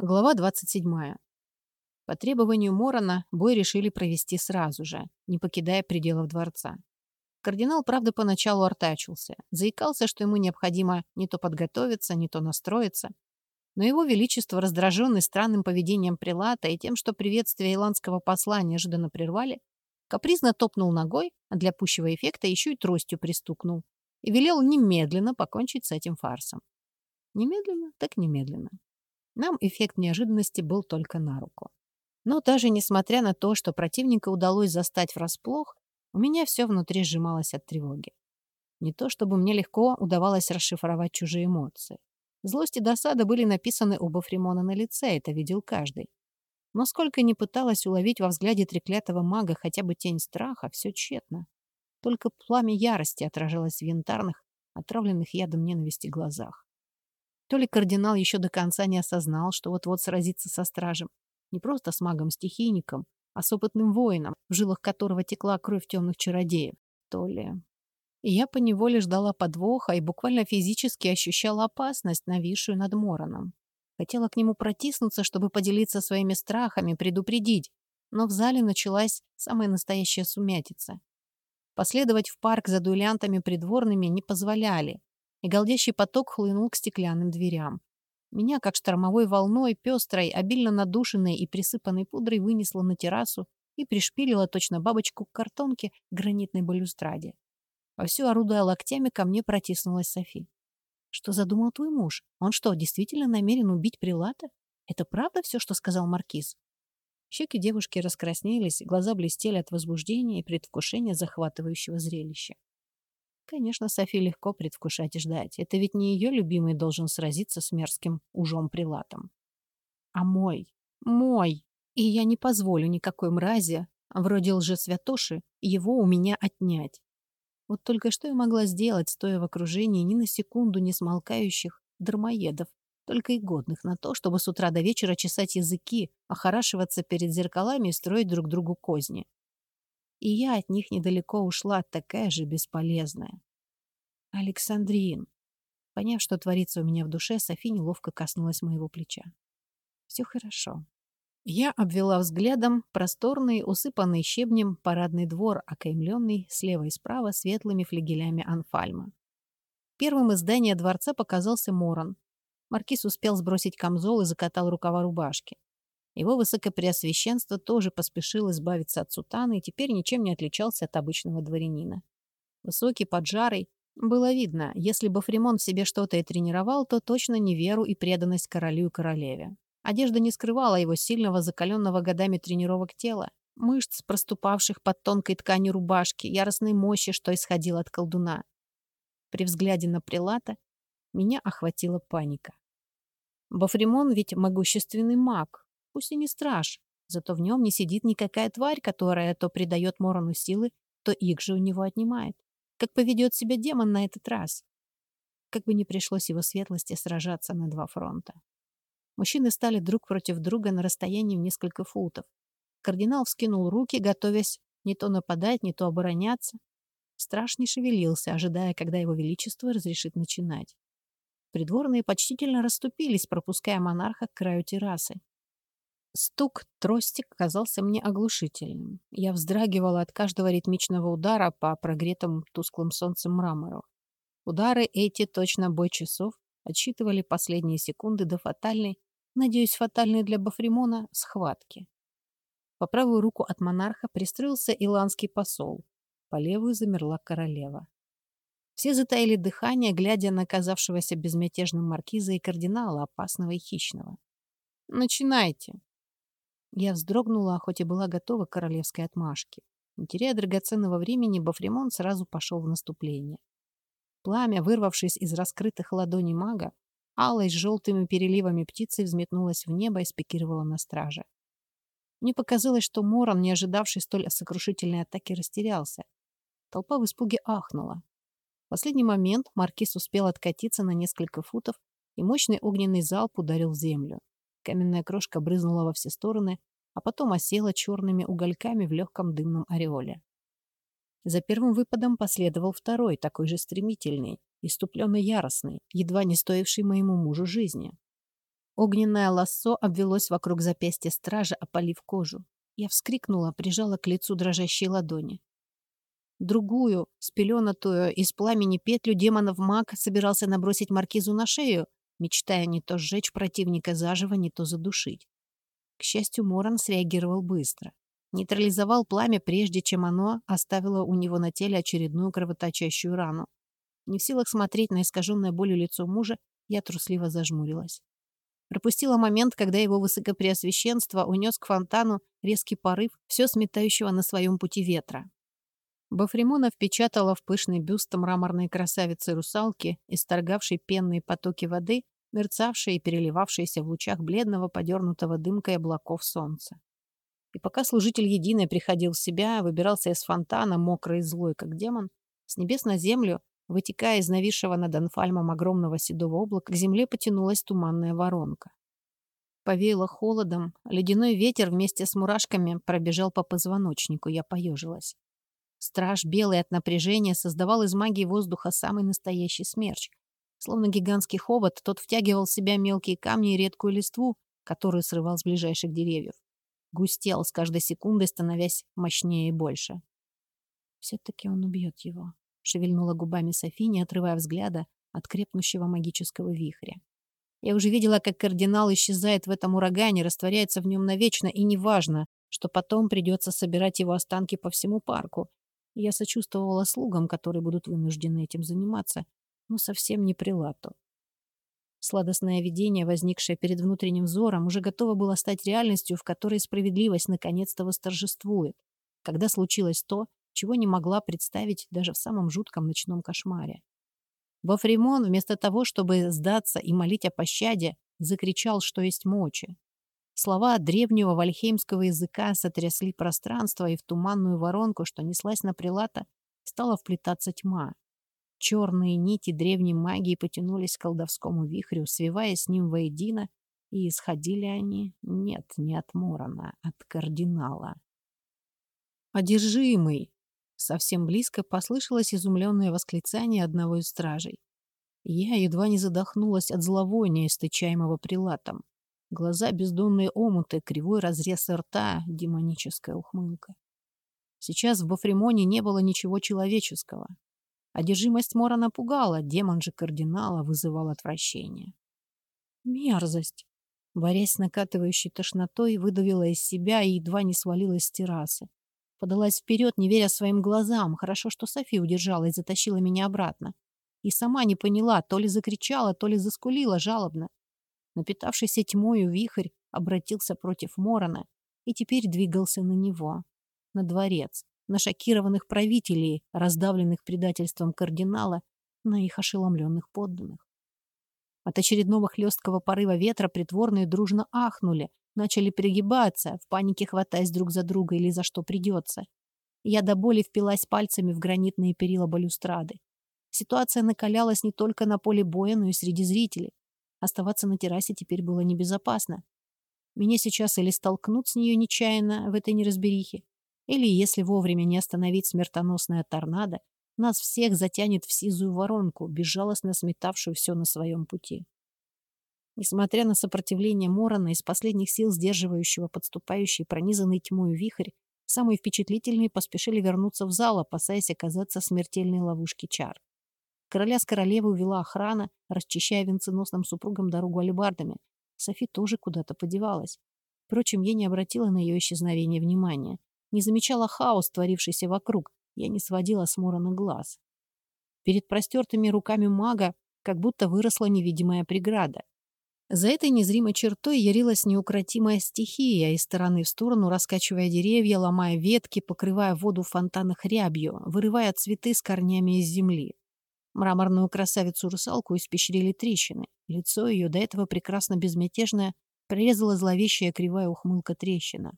Глава 27. По требованию Морона бой решили провести сразу же, не покидая пределов дворца. Кардинал, правда, поначалу артачился, заикался, что ему необходимо не то подготовиться, не то настроиться. Но его величество, раздраженный странным поведением прилата и тем, что приветствие иландского посла неожиданно прервали, капризно топнул ногой, а для пущего эффекта еще и тростью пристукнул, и велел немедленно покончить с этим фарсом. Немедленно, так немедленно. Нам эффект неожиданности был только на руку. Но даже несмотря на то, что противника удалось застать врасплох, у меня все внутри сжималось от тревоги. Не то чтобы мне легко удавалось расшифровать чужие эмоции. Злость и досада были написаны оба Фримона на лице, это видел каждый. Но сколько ни пыталась уловить во взгляде треклятого мага хотя бы тень страха, все тщетно. Только пламя ярости отражалось в янтарных, отравленных ядом ненависти глазах. То ли кардинал еще до конца не осознал, что вот-вот сразится со стражем. Не просто с магом-стихийником, а с опытным воином, в жилах которого текла кровь темных чародеев. То ли... И я поневоле ждала подвоха и буквально физически ощущала опасность, нависшую над Мороном. Хотела к нему протиснуться, чтобы поделиться своими страхами, предупредить. Но в зале началась самая настоящая сумятица. Последовать в парк за дуэлянтами придворными не позволяли и голдящий поток хлынул к стеклянным дверям. Меня, как штормовой волной, пестрой, обильно надушенной и присыпанной пудрой, вынесло на террасу и пришпилило точно бабочку к картонке гранитной балюстраде. Вовсю орудуя локтями, ко мне протиснулась Софи. «Что задумал твой муж? Он что, действительно намерен убить Прилата? Это правда все, что сказал Маркиз?» Щеки девушки раскраснелись, глаза блестели от возбуждения и предвкушения захватывающего зрелища. Конечно, Софи легко предвкушать и ждать. Это ведь не ее любимый должен сразиться с мерзким ужом-прилатом. А мой, мой. И я не позволю никакой мрази, вроде лжесвятоши, его у меня отнять. Вот только что я могла сделать, стоя в окружении ни на секунду не смолкающих дармоедов, только и годных на то, чтобы с утра до вечера чесать языки, охорашиваться перед зеркалами и строить друг другу козни и я от них недалеко ушла, такая же бесполезная. Александрин. Поняв, что творится у меня в душе, Софи неловко коснулась моего плеча. Все хорошо. Я обвела взглядом просторный, усыпанный щебнем парадный двор, окаймленный слева и справа светлыми флигелями анфальма. Первым из здания дворца показался Моран. Маркиз успел сбросить камзол и закатал рукава рубашки. Его высокопреосвященство тоже поспешил избавиться от сутаны и теперь ничем не отличался от обычного дворянина. Высокий, поджарый. Было видно, если бы Фримон в себе что-то и тренировал, то точно не веру и преданность королю и королеве. Одежда не скрывала его сильного, закаленного годами тренировок тела, мышц, проступавших под тонкой тканью рубашки, яростной мощи, что исходило от колдуна. При взгляде на прилата меня охватила паника. Бафримон ведь могущественный маг, Пусть и не страж, зато в нем не сидит никакая тварь, которая то придает Морону силы, то их же у него отнимает. Как поведет себя демон на этот раз? Как бы не пришлось его светлости сражаться на два фронта. Мужчины стали друг против друга на расстоянии в несколько футов. Кардинал вскинул руки, готовясь не то нападать, не то обороняться. Страж не шевелился, ожидая, когда его величество разрешит начинать. Придворные почтительно расступились, пропуская монарха к краю террасы. Стук тростик казался мне оглушительным. Я вздрагивала от каждого ритмичного удара по прогретому тусклым солнцем мрамору. Удары эти, точно бой часов, отсчитывали последние секунды до фатальной, надеюсь, фатальной для Бафримона, схватки. По правую руку от монарха пристроился иландский посол. По левую замерла королева. Все затаили дыхание, глядя на оказавшегося безмятежным маркиза и кардинала, опасного и хищного. «Начинайте», я вздрогнула, хоть и была готова к королевской отмашке. Не теряя драгоценного времени, Бафримон сразу пошел в наступление. Пламя, вырвавшись из раскрытых ладоней мага, алой с желтыми переливами птицы взметнулась в небо и спикировала на страже. Мне показалось, что Моран, не ожидавший столь сокрушительной атаки, растерялся. Толпа в испуге ахнула. В последний момент маркиз успел откатиться на несколько футов, и мощный огненный залп ударил в землю. Каменная крошка брызнула во все стороны, а потом осела черными угольками в легком дымном ореоле. За первым выпадом последовал второй, такой же стремительный, иступленно яростный, едва не стоивший моему мужу жизни. Огненное лассо обвелось вокруг запястья стража, опалив кожу. Я вскрикнула, прижала к лицу дрожащие ладони. Другую, спеленатую из пламени петлю демонов маг собирался набросить маркизу на шею, мечтая не то сжечь противника заживо, не то задушить. К счастью, Моран среагировал быстро. Нейтрализовал пламя, прежде чем оно оставило у него на теле очередную кровоточащую рану. Не в силах смотреть на искаженное болью лицо мужа, я трусливо зажмурилась. Пропустила момент, когда его высокопреосвященство унес к фонтану резкий порыв все сметающего на своем пути ветра. Бафримона впечатала в пышный бюст мраморной красавицы-русалки, исторгавшей пенные потоки воды, мерцавшие и переливавшиеся в лучах бледного, подернутого дымкой облаков солнца. И пока служитель единой приходил в себя, выбирался из фонтана, мокрый и злой, как демон, с небес на землю, вытекая из нависшего над Анфальмом огромного седого облака, к земле потянулась туманная воронка. Повеяло холодом, ледяной ветер вместе с мурашками пробежал по позвоночнику, я поежилась. Страж, белый от напряжения, создавал из магии воздуха самый настоящий смерч. Словно гигантский хобот, тот втягивал в себя мелкие камни и редкую листву, которую срывал с ближайших деревьев. Густел с каждой секундой, становясь мощнее и больше. «Все-таки он убьет его», — шевельнула губами Софи, не отрывая взгляда от крепнущего магического вихря. Я уже видела, как кардинал исчезает в этом урагане, растворяется в нем навечно, и неважно, что потом придется собирать его останки по всему парку, я сочувствовала слугам, которые будут вынуждены этим заниматься, но совсем не прилату. Сладостное видение, возникшее перед внутренним взором, уже готово было стать реальностью, в которой справедливость наконец-то восторжествует, когда случилось то, чего не могла представить даже в самом жутком ночном кошмаре. Бафримон, вместо того, чтобы сдаться и молить о пощаде, закричал, что есть мочи. Слова древнего вальхеймского языка сотрясли пространство, и в туманную воронку, что неслась на прилата, стала вплетаться тьма. Черные нити древней магии потянулись к колдовскому вихрю, свиваясь с ним воедино, и исходили они, нет, не от Морона, а от кардинала. «Одержимый!» Совсем близко послышалось изумленное восклицание одного из стражей. Я едва не задохнулась от зловония, истычаемого прилатом. Глаза бездонные омуты, кривой разрез рта, демоническая ухмылка. Сейчас в Бафримоне не было ничего человеческого. Одержимость Мора напугала, демон же кардинала вызывал отвращение. Мерзость! Борясь с накатывающей тошнотой, выдавила из себя и едва не свалилась с террасы. Подалась вперед, не веря своим глазам. Хорошо, что София удержала и затащила меня обратно. И сама не поняла, то ли закричала, то ли заскулила жалобно. Напитавшийся тьмою вихрь обратился против Морона и теперь двигался на него, на дворец, на шокированных правителей, раздавленных предательством кардинала, на их ошеломленных подданных. От очередного хлесткого порыва ветра притворные дружно ахнули, начали перегибаться, в панике хватаясь друг за друга или за что придется. Я до боли впилась пальцами в гранитные перила балюстрады. Ситуация накалялась не только на поле боя, но и среди зрителей. Оставаться на террасе теперь было небезопасно. Меня сейчас или столкнут с нее нечаянно в этой неразберихе, или, если вовремя не остановить смертоносная торнадо, нас всех затянет в сизую воронку, безжалостно сметавшую все на своем пути. Несмотря на сопротивление Морона из последних сил сдерживающего подступающий пронизанный тьмой вихрь, самые впечатлительные поспешили вернуться в зал, опасаясь оказаться в смертельной ловушке чар. Короля с королевой увела охрана, расчищая венценосным супругам дорогу алебардами. Софи тоже куда-то подевалась. Впрочем, я не обратила на ее исчезновение внимания. Не замечала хаос, творившийся вокруг. Я не сводила с Морона глаз. Перед простертыми руками мага как будто выросла невидимая преграда. За этой незримой чертой ярилась неукротимая стихия, из стороны в сторону раскачивая деревья, ломая ветки, покрывая воду в фонтанах рябью, вырывая цветы с корнями из земли. Мраморную красавицу-русалку испещрили трещины. Лицо ее, до этого прекрасно безмятежное, прорезала зловещая кривая ухмылка трещина.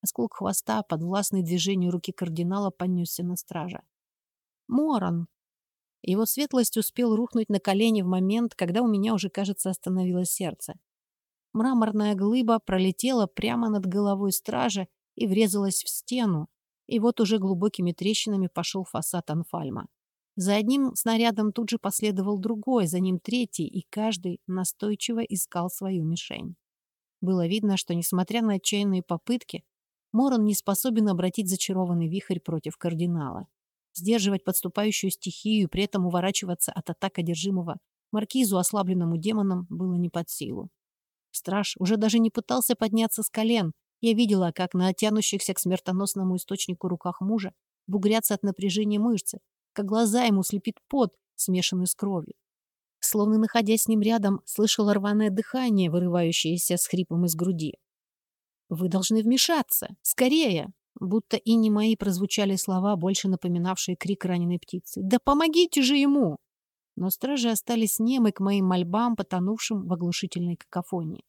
Осколок хвоста, подвластный движению руки кардинала, понесся на стража. «Моран!» Его светлость успел рухнуть на колени в момент, когда у меня уже, кажется, остановилось сердце. Мраморная глыба пролетела прямо над головой стража и врезалась в стену, и вот уже глубокими трещинами пошел фасад Анфальма. За одним снарядом тут же последовал другой, за ним третий, и каждый настойчиво искал свою мишень. Было видно, что, несмотря на отчаянные попытки, Морон не способен обратить зачарованный вихрь против кардинала. Сдерживать подступающую стихию и при этом уворачиваться от атак одержимого маркизу, ослабленному демоном, было не под силу. Страж уже даже не пытался подняться с колен. Я видела, как на оттянущихся к смертоносному источнику руках мужа бугрятся от напряжения мышцы, как глаза ему слепит пот, смешанный с кровью. Словно находясь с ним рядом, слышала рваное дыхание, вырывающееся с хрипом из груди. «Вы должны вмешаться! Скорее!» Будто и не мои прозвучали слова, больше напоминавшие крик раненой птицы. «Да помогите же ему!» Но стражи остались немы к моим мольбам, потонувшим в оглушительной какофонии.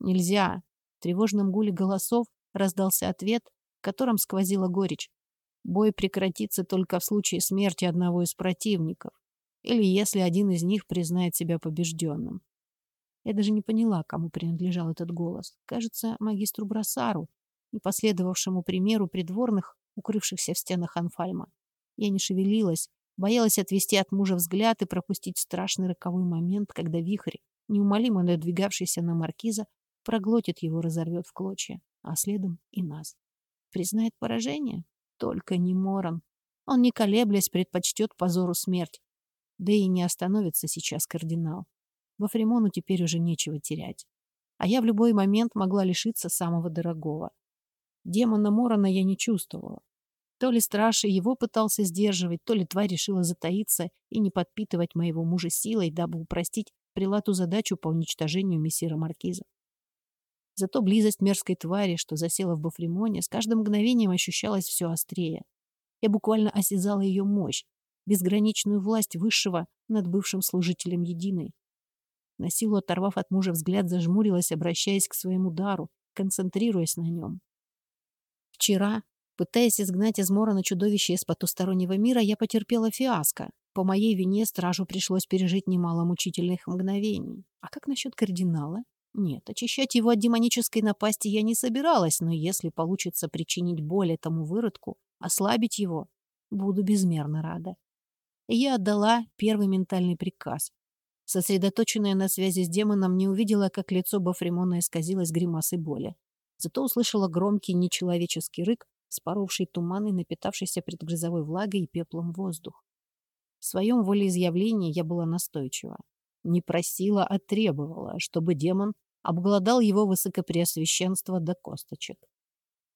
«Нельзя!» В тревожном гуле голосов раздался ответ, в котором сквозила горечь. Бой прекратится только в случае смерти одного из противников или если один из них признает себя побежденным. Я даже не поняла, кому принадлежал этот голос. Кажется, магистру Брасару, не последовавшему примеру придворных, укрывшихся в стенах Анфальма. Я не шевелилась, боялась отвести от мужа взгляд и пропустить страшный роковой момент, когда вихрь, неумолимо надвигавшийся на маркиза, проглотит его, разорвет в клочья, а следом и нас. Признает поражение? Только не Моран. Он, не колеблясь, предпочтет позору смерть. Да и не остановится сейчас кардинал. Во Фримону теперь уже нечего терять. А я в любой момент могла лишиться самого дорогого. Демона Морана я не чувствовала. То ли страж его пытался сдерживать, то ли тварь решила затаиться и не подпитывать моего мужа силой, дабы упростить прилату задачу по уничтожению мессира Маркиза. Зато близость мерзкой твари, что засела в Бафримоне, с каждым мгновением ощущалась все острее. Я буквально осязала ее мощь, безграничную власть высшего над бывшим служителем единой. На силу оторвав от мужа взгляд, зажмурилась, обращаясь к своему дару, концентрируясь на нем. Вчера, пытаясь изгнать из Морона чудовище из потустороннего мира, я потерпела фиаско. По моей вине стражу пришлось пережить немало мучительных мгновений. А как насчет кардинала? Нет, очищать его от демонической напасти я не собиралась, но если получится причинить боль этому выродку, ослабить его, буду безмерно рада. Я отдала первый ментальный приказ. Сосредоточенная на связи с демоном, не увидела, как лицо Бафримона исказилось гримасой боли. Зато услышала громкий нечеловеческий рык, споровший туман и напитавшийся предгрызовой влагой и пеплом воздух. В своем волеизъявлении я была настойчива. Не просила, а требовала, чтобы демон обглодал его высокопреосвященство до косточек.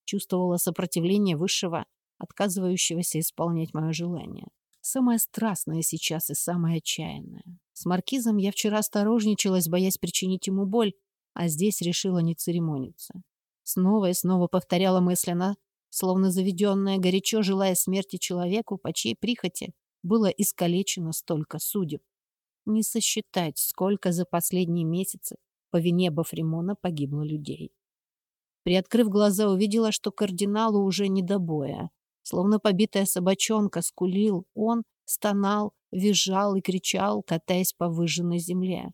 Чувствовала сопротивление высшего, отказывающегося исполнять мое желание. Самое страстное сейчас и самое отчаянное. С маркизом я вчера осторожничалась, боясь причинить ему боль, а здесь решила не церемониться. Снова и снова повторяла мысленно, словно заведенная, горячо желая смерти человеку, по чьей прихоти было искалечено столько судеб. Не сосчитать, сколько за последние месяцы по вине Бафримона погибло людей. Приоткрыв глаза, увидела, что кардиналу уже не до боя. Словно побитая собачонка скулил, он стонал, визжал и кричал, катаясь по выжженной земле.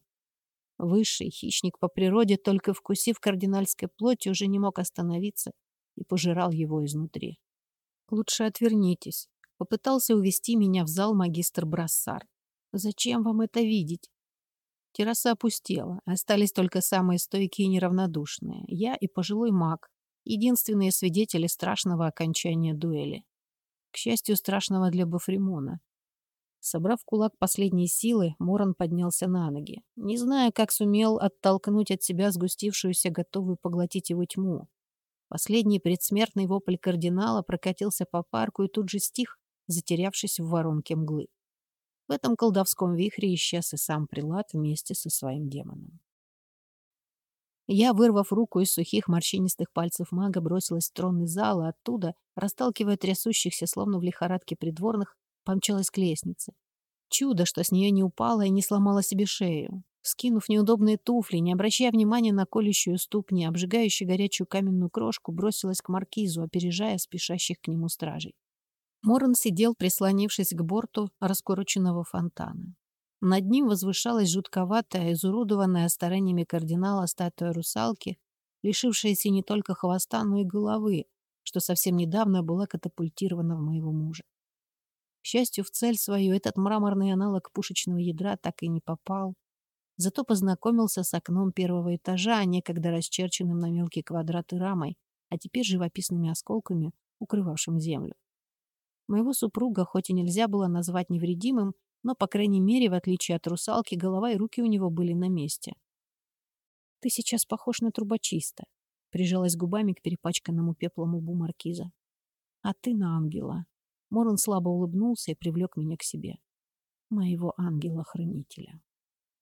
Высший хищник по природе, только вкусив кардинальской плоти, уже не мог остановиться и пожирал его изнутри. «Лучше отвернитесь», — попытался увести меня в зал магистр Брассар. «Зачем вам это видеть? Терраса опустела, остались только самые стойкие и неравнодушные. Я и пожилой маг, единственные свидетели страшного окончания дуэли. К счастью, страшного для Бафримона. Собрав кулак последние силы, Моран поднялся на ноги. Не зная, как сумел оттолкнуть от себя сгустившуюся, готовую поглотить его тьму. Последний предсмертный вопль кардинала прокатился по парку и тут же стих, затерявшись в воронке мглы. В этом колдовском вихре исчез и сам прилад вместе со своим демоном. Я, вырвав руку из сухих морщинистых пальцев мага, бросилась в тронный зал, и оттуда, расталкивая трясущихся, словно в лихорадке придворных, помчалась к лестнице. Чудо, что с нее не упала и не сломала себе шею. Скинув неудобные туфли, не обращая внимания на колющую ступни, обжигающую горячую каменную крошку, бросилась к маркизу, опережая спешащих к нему стражей. Моран сидел, прислонившись к борту раскороченного фонтана. Над ним возвышалась жутковатая, изуродованная стараниями кардинала статуя русалки, лишившаяся не только хвоста, но и головы, что совсем недавно была катапультирована в моего мужа. К счастью, в цель свою этот мраморный аналог пушечного ядра так и не попал. Зато познакомился с окном первого этажа, некогда расчерченным на мелкие квадраты рамой, а теперь живописными осколками, укрывавшим землю. Моего супруга хоть и нельзя было назвать невредимым, но, по крайней мере, в отличие от русалки, голова и руки у него были на месте. «Ты сейчас похож на трубочиста», — прижалась губами к перепачканному пеплом лбу маркиза. «А ты на ангела». Моран слабо улыбнулся и привлек меня к себе. Моего ангела-хранителя.